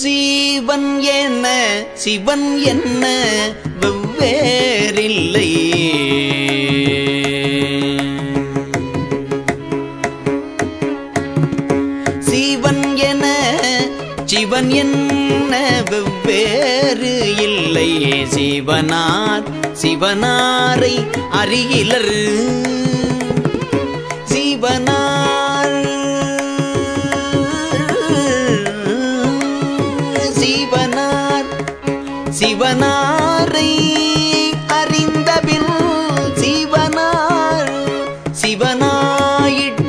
ஜீவன் என்ன சிவன் என்ன வெவ்வேறில்லை. சீவன் என சிவன் என்ன வெவ்வேறு இல்லை. சிவனார் சிவனாரை அறியிலர். சிவனாரை அறிந்தபின் சிவனார் சிவனாயிட்டு